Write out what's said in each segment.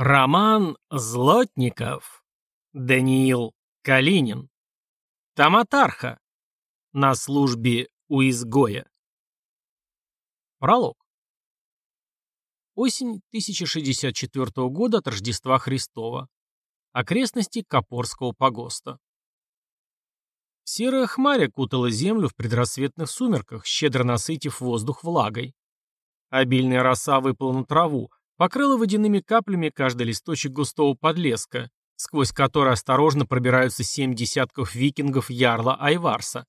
Роман Злотников. Даниил Калинин. Таматарха. На службе у изгоя. Пролог. Осень 1064 года от Рождества Христова. Окрестности Копорского погоста. Серая хмарь кутала землю в предрассветных сумерках, щедро насытив воздух влагой. Обильная роса выпала на траву, покрыла водяными каплями каждый листочек густого подлеска, сквозь который осторожно пробираются семь десятков викингов Ярла Айварса.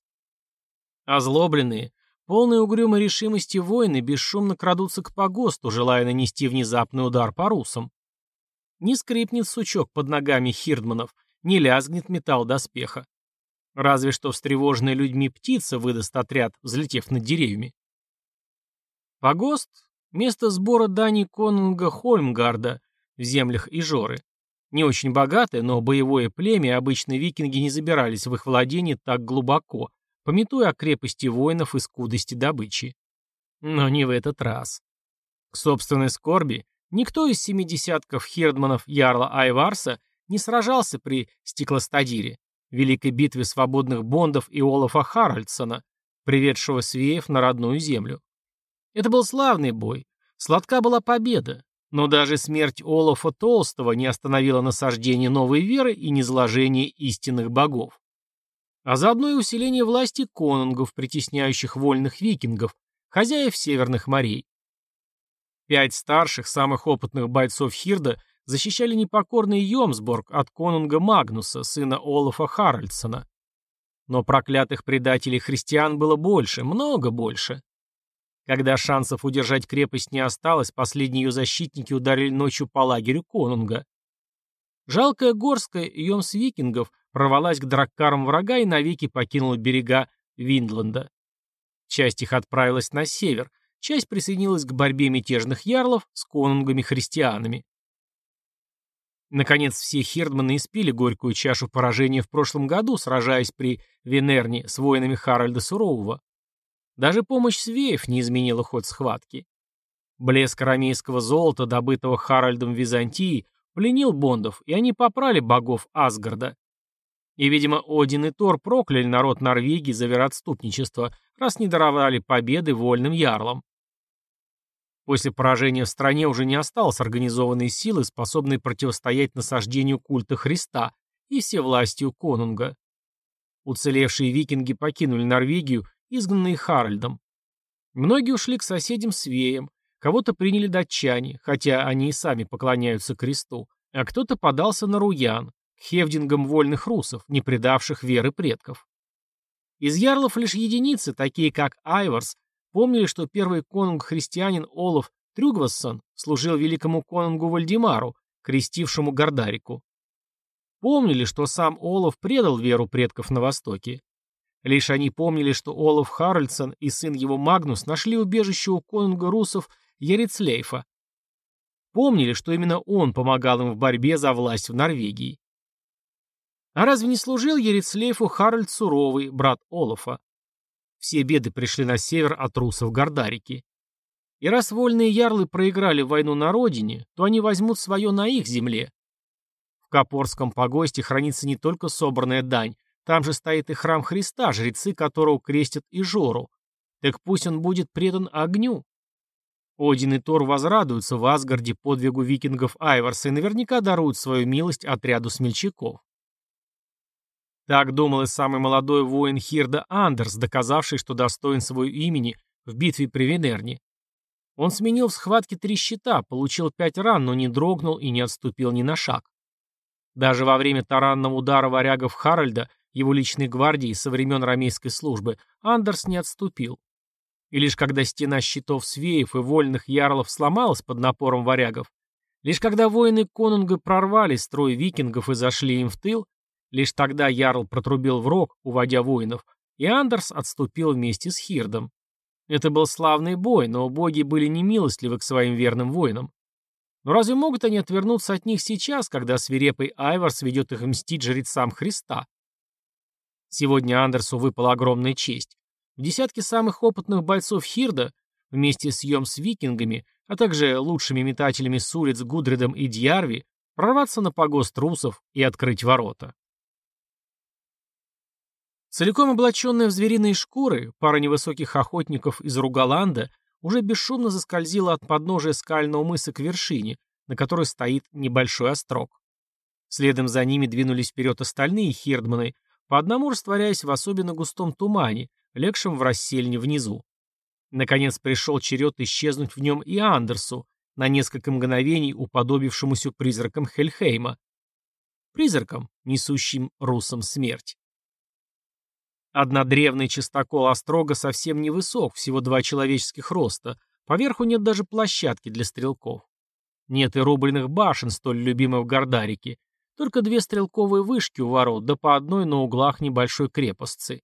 Озлобленные, полные угрюмой решимости воины бесшумно крадутся к погосту, желая нанести внезапный удар по русам. Не скрипнет сучок под ногами хирдманов, не лязгнет металл доспеха. Разве что встревоженная людьми птица выдаст отряд, взлетев над деревьями. Погост Место сбора дани конунга Хольмгарда в землях Ижоры. Не очень богатое, но боевое племя, обычно викинги не забирались в их владение так глубоко, пометуя о крепости воинов и скудости добычи. Но не в этот раз. К собственной скорби, никто из семидесятков хирдманов Ярла Айварса не сражался при Стеклостадире, великой битве свободных бондов и Олафа Харальдсона, приведшего свеев на родную землю. Это был славный бой. Сладка была победа. Но даже смерть Олафа Толстого не остановила насаждение новой веры и низложение истинных богов. А заодно и усиление власти конунгов, притесняющих вольных викингов, хозяев северных морей. Пять старших, самых опытных бойцов Хирда защищали непокорный Йомсборг от конунга Магнуса, сына Олафа Харальдсона. Но проклятых предателей христиан было больше, много больше. Когда шансов удержать крепость не осталось, последние ее защитники ударили ночью по лагерю Конунга. Жалкая горская Йомс викингов прорвалась к драккарам врага и навеки покинула берега Виндланда. Часть их отправилась на север, часть присоединилась к борьбе мятежных ярлов с конунгами-христианами. Наконец, все хирдманы испили горькую чашу поражения в прошлом году, сражаясь при Венерне с воинами Харальда Сурового. Даже помощь свеев не изменила ход схватки. Блеск арамейского золота, добытого Харальдом в Византии, пленил бондов, и они попрали богов Асгарда. И, видимо, Один и Тор прокляли народ Норвегии за вероотступничество, раз не даровали победы вольным ярлам. После поражения в стране уже не осталось организованной силы, способной противостоять насаждению культа Христа и всевластию конунга. Уцелевшие викинги покинули Норвегию изгнанные Харальдом. Многие ушли к соседям Свеям, кого-то приняли датчане, хотя они и сами поклоняются кресту, а кто-то подался на Руян, к хевдингам вольных русов, не предавших веры предков. Из ярлов лишь единицы, такие как Айварс, помнили, что первый конунг-христианин Олаф Трюгвассон служил великому конунгу Вальдемару, крестившему Гордарику. Помнили, что сам Олаф предал веру предков на Востоке. Лишь они помнили, что Олаф Харальдсон и сын его Магнус нашли убежище у конунга русов Ярицлейфа. Помнили, что именно он помогал им в борьбе за власть в Норвегии. А разве не служил Ярицлейфу Харальд Суровый, брат Олафа? Все беды пришли на север от русов Гордарики. И раз вольные ярлы проиграли войну на родине, то они возьмут свое на их земле. В Копорском погосте хранится не только собранная дань, там же стоит и храм Христа, жрецы которого крестят и Жору. Так пусть он будет предан огню. Один и Тор возрадуются в Асгарде подвигу викингов Айварса и наверняка даруют свою милость отряду смельчаков. Так думал и самый молодой воин Хирда Андерс, доказавший, что достоин своего имени в битве при Венерне. Он сменил в схватке три щита, получил пять ран, но не дрогнул и не отступил ни на шаг. Даже во время таранного удара варягов Харальда его личной гвардии со времен рамейской службы, Андерс не отступил. И лишь когда стена щитов свеев и вольных ярлов сломалась под напором варягов, лишь когда воины конунга прорвали строй викингов и зашли им в тыл, лишь тогда ярл протрубил в рог, уводя воинов, и Андерс отступил вместе с Хирдом. Это был славный бой, но боги были немилостливы к своим верным воинам. Но разве могут они отвернуться от них сейчас, когда свирепый Айварс ведет их мстить жрецам Христа? Сегодня Андерсу выпала огромная честь. В десятке самых опытных бойцов Хирда вместе с Йом с викингами, а также лучшими метателями с улиц Гудредом и Дьярви, прорваться на погост русов и открыть ворота. Целиком облаченная в звериные шкуры, пара невысоких охотников из Ругаланда уже бесшумно заскользила от подножия скального мыса к вершине, на которой стоит небольшой острог. Следом за ними двинулись вперед остальные хирдманы, по одному растворяясь в особенно густом тумане, легшем в рассельне внизу. Наконец пришел черед исчезнуть в нем и Андерсу, на несколько мгновений уподобившемуся призракам Хельхейма. Призракам, несущим русам смерть. Однодревный чистокол острога совсем невысок, всего два человеческих роста, поверху нет даже площадки для стрелков. Нет и рубленых башен, столь любимых в Гордарике, только две стрелковые вышки у ворот, да по одной на углах небольшой крепостцы.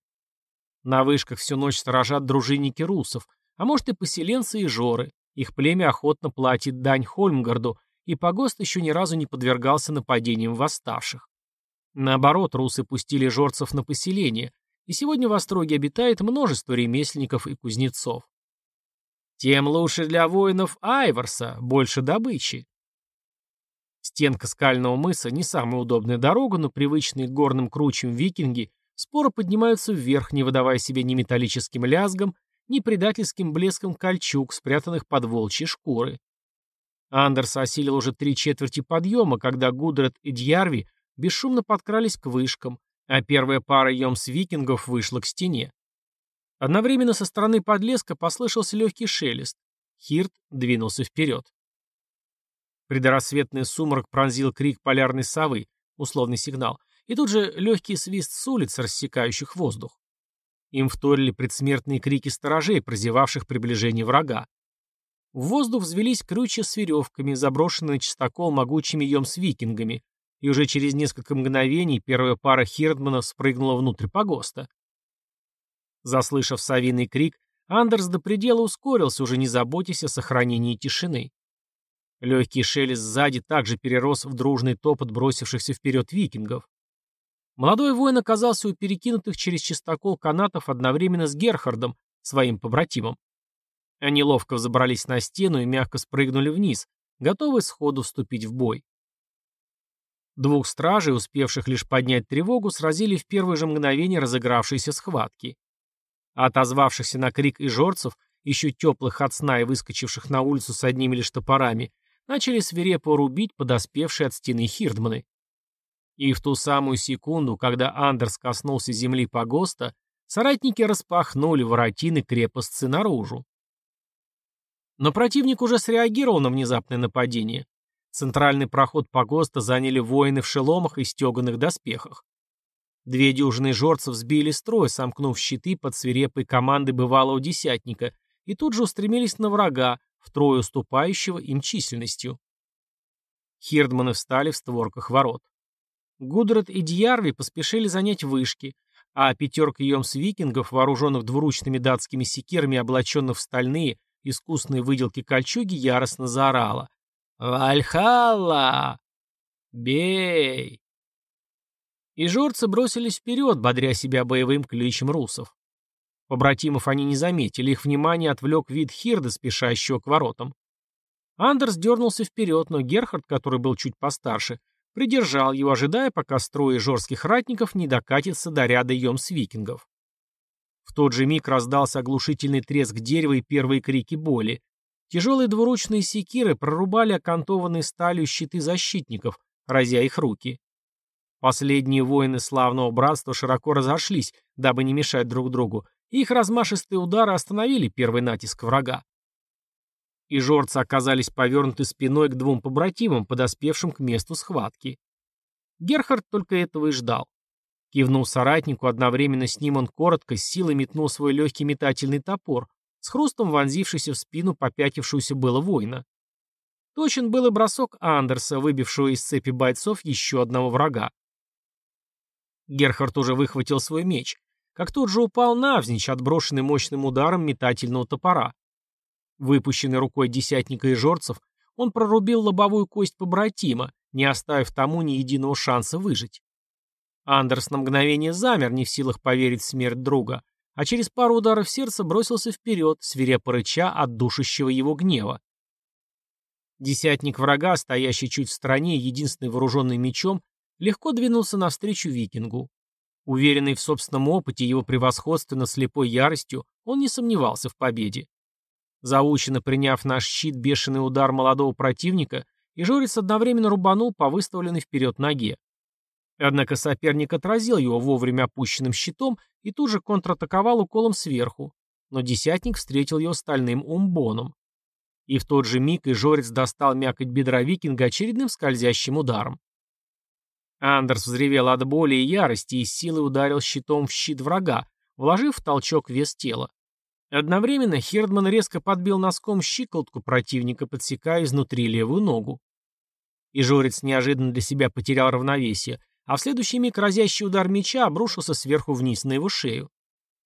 На вышках всю ночь сторожат дружинники русов, а может и поселенцы и жоры. Их племя охотно платит дань Хольмгарду, и погост еще ни разу не подвергался нападениям восставших. Наоборот, русы пустили жорцев на поселение, и сегодня в Остроге обитает множество ремесленников и кузнецов. Тем лучше для воинов Айварса, больше добычи. Стенка скального мыса не самая удобная дорога, но привычные горным кручам викинги споро поднимаются вверх, не выдавая себе ни металлическим лязгом, ни предательским блеском кольчуг, спрятанных под волчьи шкуры. Андерс осилил уже три четверти подъема, когда Гудред и Дьярви бесшумно подкрались к вышкам, а первая пара йомс-викингов вышла к стене. Одновременно со стороны подлеска послышался легкий шелест. Хирт двинулся вперед. Предрассветный сумрак пронзил крик полярной совы, условный сигнал, и тут же легкий свист с улиц, рассекающих воздух. Им вторили предсмертные крики сторожей, прозевавших приближение врага. В воздух взвелись крючья с веревками, заброшенные на чистокол могучими йомс-викингами, и уже через несколько мгновений первая пара хирдманов спрыгнула внутрь погоста. Заслышав совиный крик, Андерс до предела ускорился, уже не заботясь о сохранении тишины. Легкий шелест сзади также перерос в дружный топот бросившихся вперед викингов. Молодой воин оказался у перекинутых через чистокол канатов одновременно с Герхардом, своим побратимом. Они ловко взобрались на стену и мягко спрыгнули вниз, готовые сходу вступить в бой. Двух стражей, успевших лишь поднять тревогу, сразили в первое же мгновение разыгравшейся схватки. Отозвавшихся на крик и жорцев, еще теплых от сна и выскочивших на улицу с одними лишь топорами, начали свирепо рубить подоспевшие от стены хирдманы. И в ту самую секунду, когда Андерс коснулся земли погоста, соратники распахнули воротины крепостцы наружу. Но противник уже среагировал на внезапное нападение. Центральный проход погоста заняли воины в шеломах и стеганых доспехах. Две дюжины жорцев сбили строй, сомкнув щиты под свирепой командой бывалого десятника, и тут же устремились на врага, втрое уступающего им численностью. Хирдманы встали в створках ворот. Гудред и Дьярви поспешили занять вышки, а пятерка йомс-викингов, вооруженных двуручными датскими секирами, облаченных в стальные, искусные выделки кольчуги, яростно заорала. «Вальхалла! Бей!» И жорцы бросились вперед, бодря себя боевым кличем русов. Побратимов они не заметили, их внимание отвлек вид Хирда, спешащего к воротам. Андерс дернулся вперед, но Герхард, который был чуть постарше, придержал его, ожидая, пока строй жорских ратников не докатится до ряда йомс-викингов. В тот же миг раздался оглушительный треск дерева и первые крики боли. Тяжелые двуручные секиры прорубали окантованные сталью щиты защитников, разя их руки. Последние воины славного братства широко разошлись, дабы не мешать друг другу, их размашистые удары остановили первый натиск врага. И жорцы оказались повернуты спиной к двум побратимам, подоспевшим к месту схватки. Герхард только этого и ждал. Кивнул соратнику, одновременно с ним он коротко, с силой метнул свой легкий метательный топор, с хрустом вонзившийся в спину попятившуюся было воина. Точен был и бросок Андерса, выбившего из цепи бойцов еще одного врага. Герхард уже выхватил свой меч, как тут же упал навзничь, отброшенный мощным ударом метательного топора. Выпущенный рукой десятника и жорцев, он прорубил лобовую кость побратима, не оставив тому ни единого шанса выжить. Андерс на мгновение замер, не в силах поверить в смерть друга, а через пару ударов сердца бросился вперед, свирепо рыча от душащего его гнева. Десятник врага, стоящий чуть в стороне, единственный вооруженный мечом, легко двинулся навстречу викингу. Уверенный в собственном опыте и его превосходстве над слепой яростью, он не сомневался в победе. Заученно приняв наш щит бешеный удар молодого противника, и Жорец одновременно рубанул по выставленной вперед ноге. Однако соперник отразил его вовремя опущенным щитом и тут же контратаковал уколом сверху, но десятник встретил его стальным умбоном. И в тот же миг Ижорец достал мякоть бедра викинга очередным скользящим ударом. Андерс взревел от боли и ярости и силой ударил щитом в щит врага, вложив в толчок вес тела. Одновременно Хердман резко подбил носком щиколотку противника, подсекая изнутри левую ногу. И Жорец неожиданно для себя потерял равновесие, а в следующий миг разящий удар меча обрушился сверху вниз на его шею.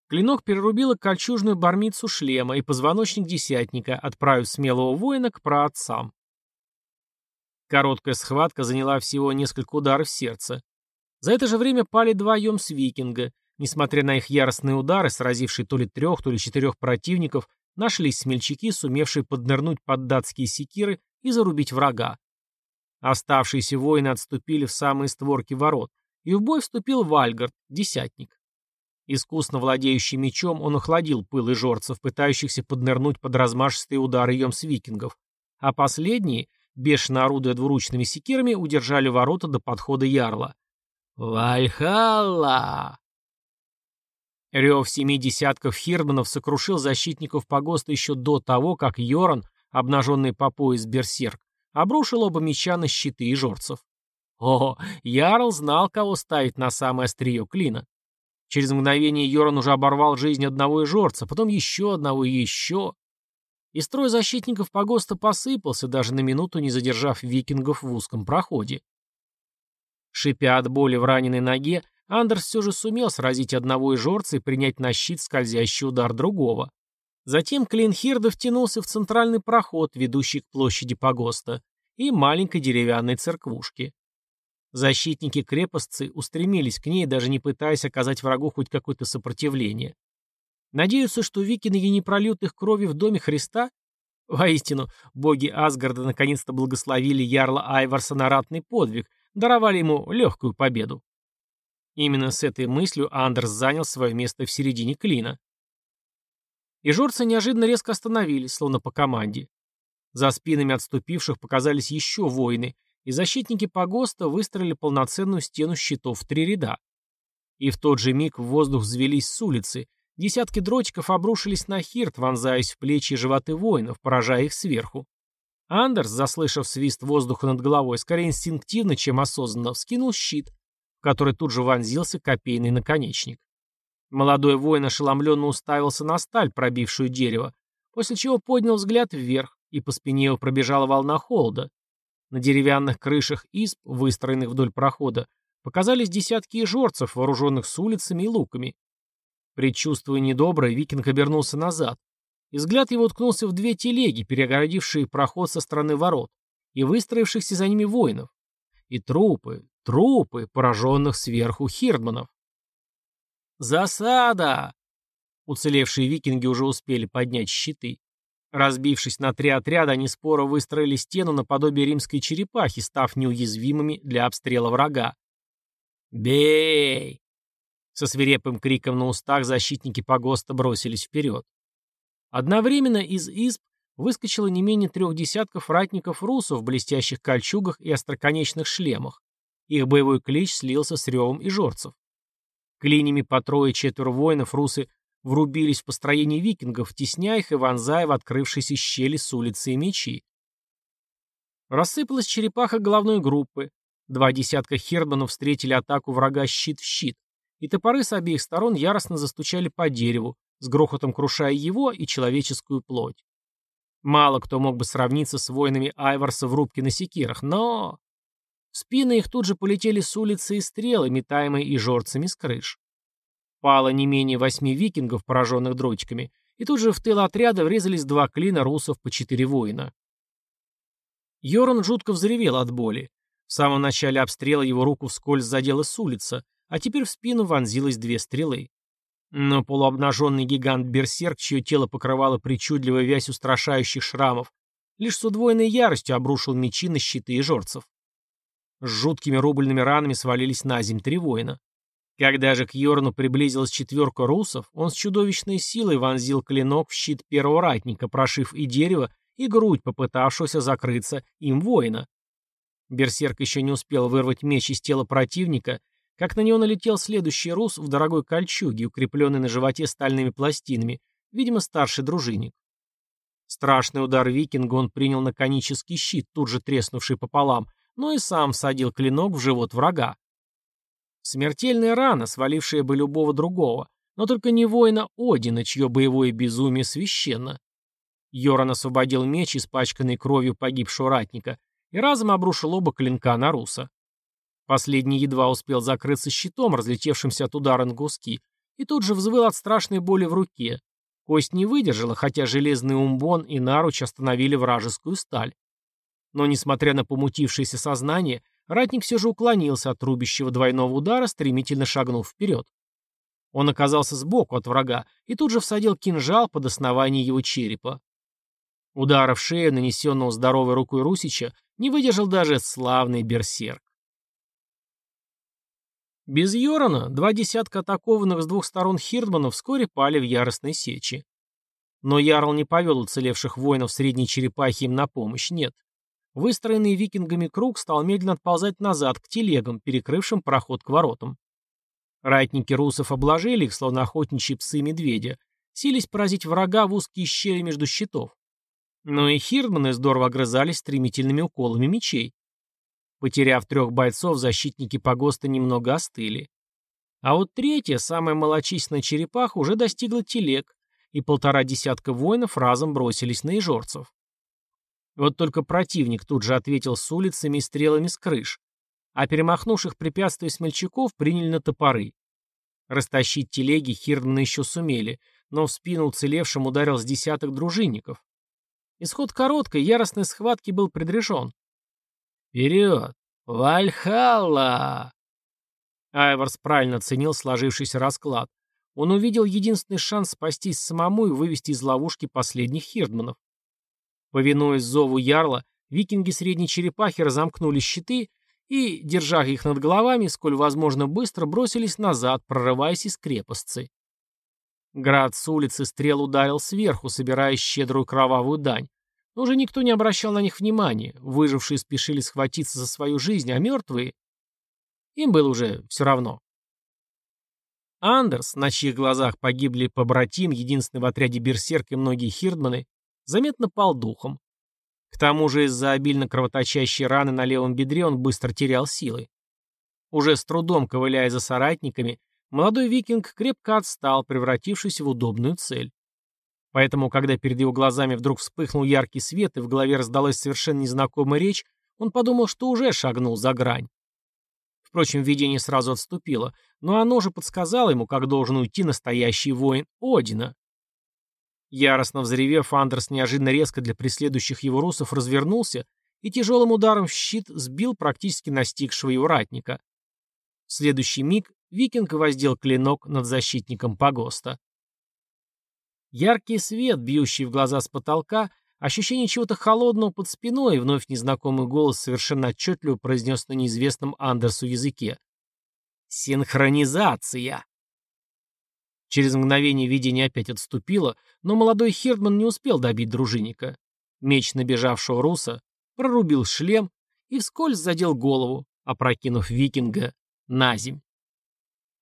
Клинок перерубила кольчужную бармицу шлема и позвоночник десятника, отправив смелого воина к праотцам. Короткая схватка заняла всего несколько ударов сердца. За это же время пали два Йомс Викинга. Несмотря на их яростные удары, сразившие то ли трех, то ли четырех противников, нашлись смельчаки, сумевшие поднырнуть под датские секиры и зарубить врага. Оставшиеся воины отступили в самые створки ворот, и в бой вступил Вальгард, десятник. Искусно владеющий мечом, он охладил пылы жорцев, пытающихся поднырнуть под размашистые удары Йомс Викингов, а последние, бешено орудуя двуручными секирами, удержали ворота до подхода Ярла. «Вальхалла!» Рев семи десятков хирдманов сокрушил защитников погоста еще до того, как Йоран, обнаженный по пояс берсерк, обрушил оба меча на щиты и жорцев. О, Ярл знал, кого ставить на самое острие клина. Через мгновение Йоран уже оборвал жизнь одного из жорца, потом еще одного и еще. И строй защитников погоста посыпался, даже на минуту не задержав викингов в узком проходе. Шипя от боли в раненой ноге, Андерс все же сумел сразить одного из жорца и принять на щит скользящий удар другого. Затем Клинхирда втянулся в центральный проход, ведущий к площади погоста, и маленькой деревянной церквушке. Защитники крепостцы устремились к ней, даже не пытаясь оказать врагу хоть какое-то сопротивление. Надеются, что викинги не прольют их крови в доме Христа? Воистину, боги Асгарда наконец-то благословили ярла Айварса на ратный подвиг, даровали ему легкую победу. Именно с этой мыслью Андерс занял свое место в середине клина. И жорцы неожиданно резко остановились, словно по команде. За спинами отступивших показались еще воины, и защитники погоста выстроили полноценную стену щитов в три ряда. И в тот же миг в воздух взвелись с улицы, десятки дротиков обрушились на Хирт, вонзаясь в плечи и животы воинов, поражая их сверху. Андерс, заслышав свист воздуха над головой, скорее инстинктивно, чем осознанно, вскинул щит, в который тут же вонзился копейный наконечник. Молодой воин ошеломленно уставился на сталь, пробившую дерево, после чего поднял взгляд вверх, и по спине его пробежала волна холода. На деревянных крышах изб, выстроенных вдоль прохода, показались десятки жорцев, вооруженных с улицами и луками. Предчувствуя недоброе, викинг обернулся назад, и взгляд его уткнулся в две телеги, перегородившие проход со стороны ворот, и выстроившихся за ними воинов. И трупы, трупы, пораженных сверху хирдманов. «Засада!» Уцелевшие викинги уже успели поднять щиты. Разбившись на три отряда, они споро выстроили стену наподобие римской черепахи, став неуязвимыми для обстрела врага. «Бей!» Со свирепым криком на устах защитники погоста бросились вперед. Одновременно из изб выскочило не менее трех десятков ратников русов в блестящих кольчугах и остроконечных шлемах. Их боевой клич слился с ревом и жорцев. Клинями по трое-четверо воинов русы врубились в построение викингов, тесняя их и вонзая в открывшиеся щели с улицы и мечи. Рассыпалась черепаха головной группы. Два десятка хердманов встретили атаку врага щит в щит, и топоры с обеих сторон яростно застучали по дереву, с грохотом крушая его и человеческую плоть. Мало кто мог бы сравниться с воинами Айварса в рубке на секирах, но... В спины их тут же полетели с улицы и стрелы, метаемые и жорцами с крыш. Пало не менее восьми викингов, пораженных дротиками, и тут же в тыл отряда врезались два клина русов по четыре воина. Йоран жутко взревел от боли. В самом начале обстрела его руку вскользь задела с улицы, а теперь в спину вонзилось две стрелы. Но полуобнаженный гигант-берсерк, чье тело покрывало причудливая вязь устрашающих шрамов, лишь с удвоенной яростью обрушил мечи на щиты и жорцев. С жуткими рубленными ранами свалились на земь три воина. Когда же к Йорну приблизилась четверка русов, он с чудовищной силой вонзил клинок в щит первого ратника, прошив и дерево, и грудь попытавшегося закрыться им воина. Берсерк еще не успел вырвать меч из тела противника, как на него налетел следующий рус в дорогой кольчуге, укрепленной на животе стальными пластинами, видимо, старший дружинник. Страшный удар викинга он принял на конический щит, тут же треснувший пополам, но и сам всадил клинок в живот врага. Смертельная рана, свалившая бы любого другого, но только не воина Одина, чье боевое безумие священно. Йоран освободил меч, испачканный кровью погибшего ратника, и разом обрушил оба клинка на Руса. Последний едва успел закрыться щитом, разлетевшимся от удара на куски, и тут же взвыл от страшной боли в руке. Кость не выдержала, хотя железный умбон и наруч остановили вражескую сталь. Но, несмотря на помутившееся сознание, ратник все же уклонился от рубящего двойного удара, стремительно шагнув вперед. Он оказался сбоку от врага и тут же всадил кинжал под основание его черепа. Удара в шею, нанесенного здоровой рукой Русича, не выдержал даже славный берсерк. Без Йорона два десятка атакованных с двух сторон хирдманов вскоре пали в яростной сечи. Но Ярл не повел уцелевших воинов средней черепахи им на помощь, нет. Выстроенный викингами круг стал медленно отползать назад к телегам, перекрывшим проход к воротам. Ратники русов обложили их, словно охотничьи псы медведя, сились поразить врага в узкие щели между щитов. Но и хирдманы здорово огрызались стремительными уколами мечей. Потеряв трех бойцов, защитники погоста немного остыли. А вот третья, самая малочисленная черепаха, уже достигла телег, и полтора десятка воинов разом бросились на ижорцев. Вот только противник тут же ответил с улицами и стрелами с крыш, а перемахнувших препятствий смельчаков приняли на топоры. Растащить телеги Хирдманы еще сумели, но в спину уцелевшим ударил с десяток дружинников. Исход короткой, яростной схватки был предрешен. «Вперед! Вальхалла!» Айварс правильно оценил сложившийся расклад. Он увидел единственный шанс спастись самому и вывести из ловушки последних хирдманов. Повинуясь зову ярла, викинги средней черепахи разомкнули щиты и, держа их над головами, сколь возможно быстро бросились назад, прорываясь из крепостцы. Град с улицы стрел ударил сверху, собирая щедрую кровавую дань. Но уже никто не обращал на них внимания, выжившие спешили схватиться за свою жизнь, а мертвые... Им было уже все равно. Андерс, на чьих глазах погибли побратим, единственный в отряде берсерк и многие хирдманы, заметно пал духом. К тому же из-за обильно кровоточащей раны на левом бедре он быстро терял силы. Уже с трудом ковыляя за соратниками, молодой викинг крепко отстал, превратившись в удобную цель. Поэтому, когда перед его глазами вдруг вспыхнул яркий свет и в голове раздалась совершенно незнакомая речь, он подумал, что уже шагнул за грань. Впрочем, видение сразу отступило, но оно же подсказало ему, как должен уйти настоящий воин Одина. Яростно взревев, Андерс неожиданно резко для преследующих его русов развернулся и тяжелым ударом в щит сбил практически настигшего его ратника. В следующий миг викинг воздел клинок над защитником погоста. Яркий свет, бьющий в глаза с потолка, ощущение чего-то холодного под спиной и вновь незнакомый голос совершенно отчетливо произнес на неизвестном Андерсу языке. «Синхронизация!» Через мгновение видение опять отступило, но молодой Хердман не успел добить дружинника. Меч набежавшего руса прорубил шлем и вскользь задел голову, опрокинув викинга на земь.